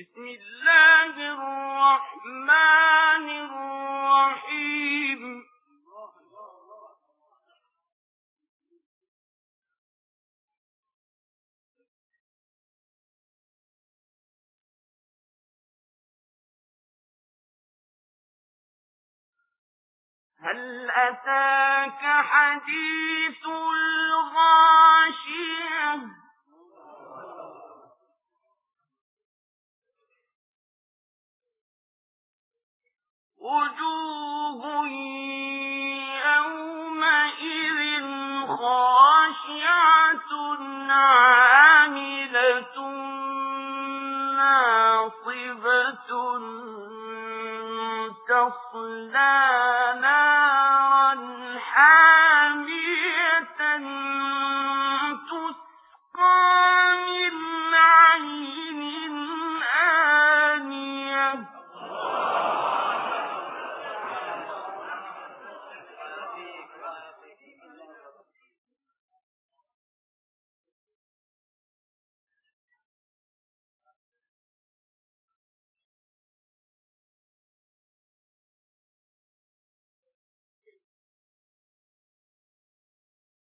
بسم الله الرحمن الرحيم. هل أتاك حديث الغاشية؟ وجوه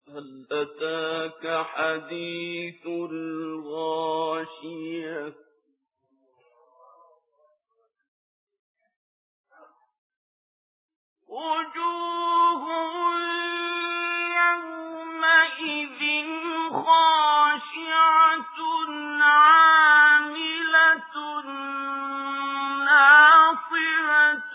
هل أتاك حديث الغاشية؟ وجوه يومئذ خاشعة عاملة ناصرة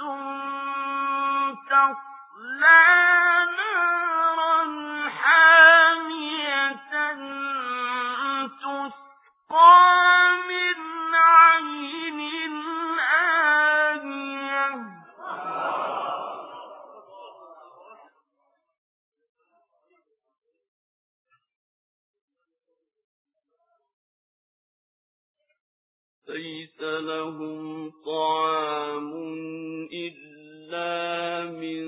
ليس لهم طعام إلا من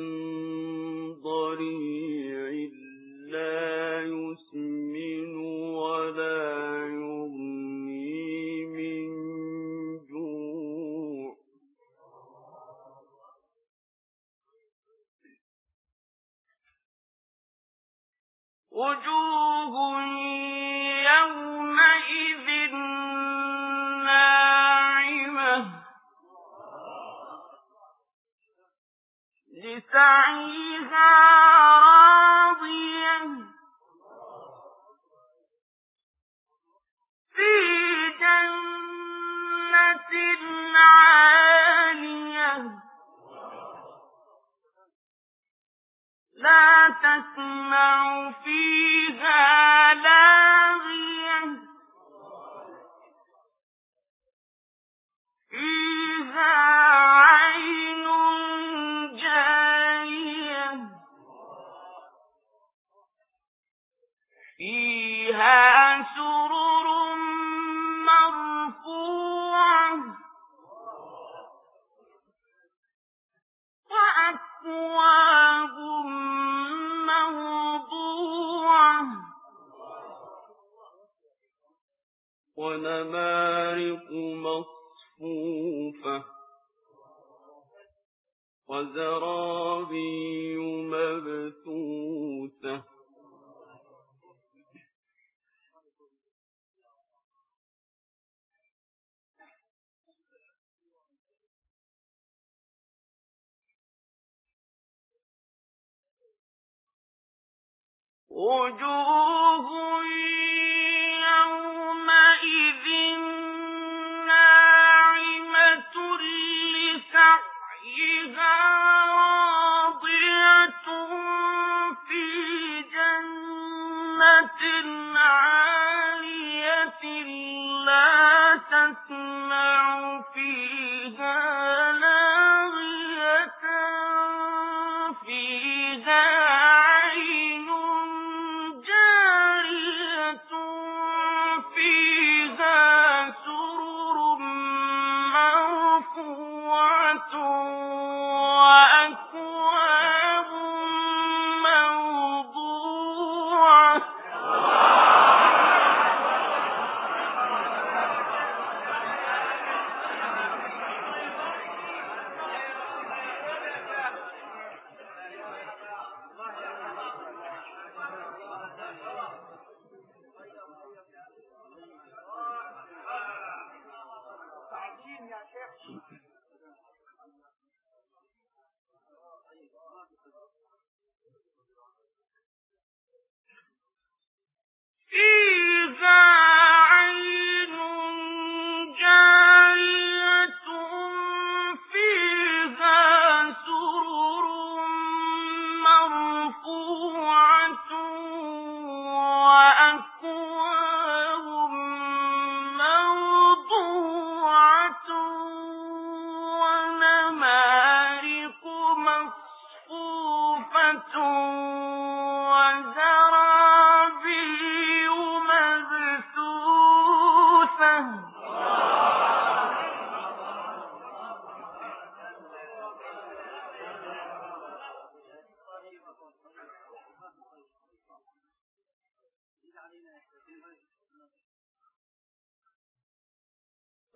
ضريع. لسعيها راضية. في جنة عالية. لا تسمع فيها فيها سرر مرفوعة. وأكواب موضوعة. ونمارق مصفوفة. وزرابي مبثوثة. وجوه يومئذ ناعمة راضية في جنة عالية لا تسمع فيها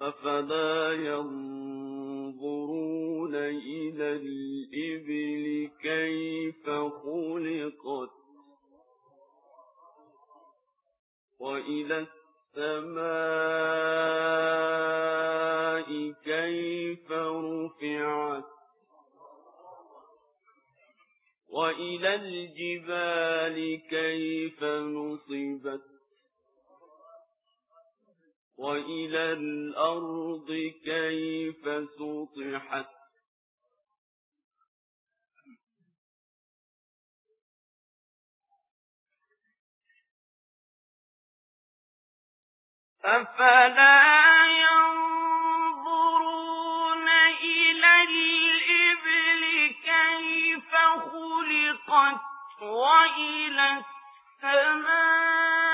أفلا ينظرون إلى الإبل كيف خلقت؟ وإلى السماء وإلى الجبال كيف نصبت وإلى الأرض كيف سطحت أفلا وإلى السماء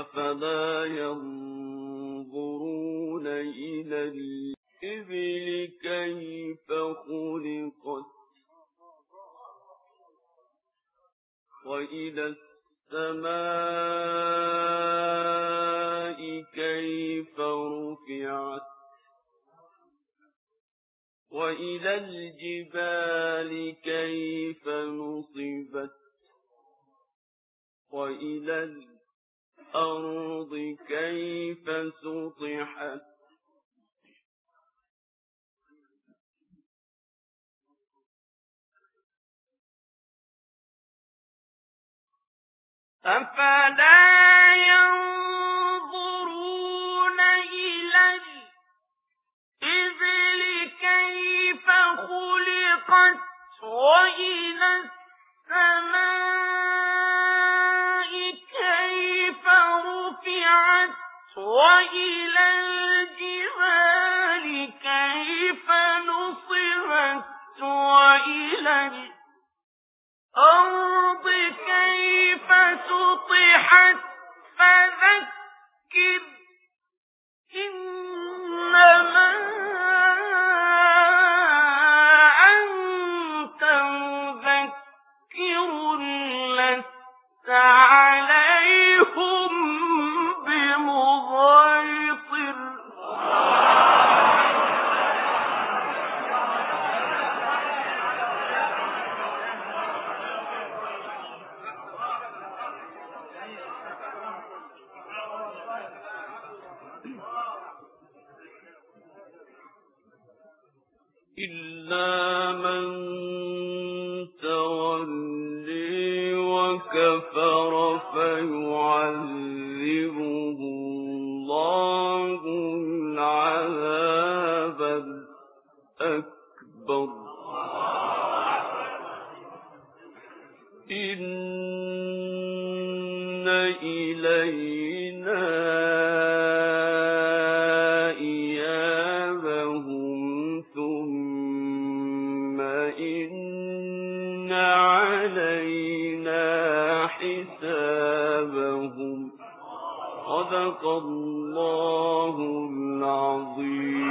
أفلا ينظرون إلى الإبل كيف خلقت وإلى السماء كيف رفعت وإلى الجبال كيف نصبت وإلى الأرض كيف سطحت؟ أفلا ينظرون إلى الإبل كيف خلقت وإلى السماء وإلى الجبال كيف وإلى الأرض كيف سطحت إلا من تولي وكفر كفر فيعذبه الله علينا حسابهم. صدق الله العظيم.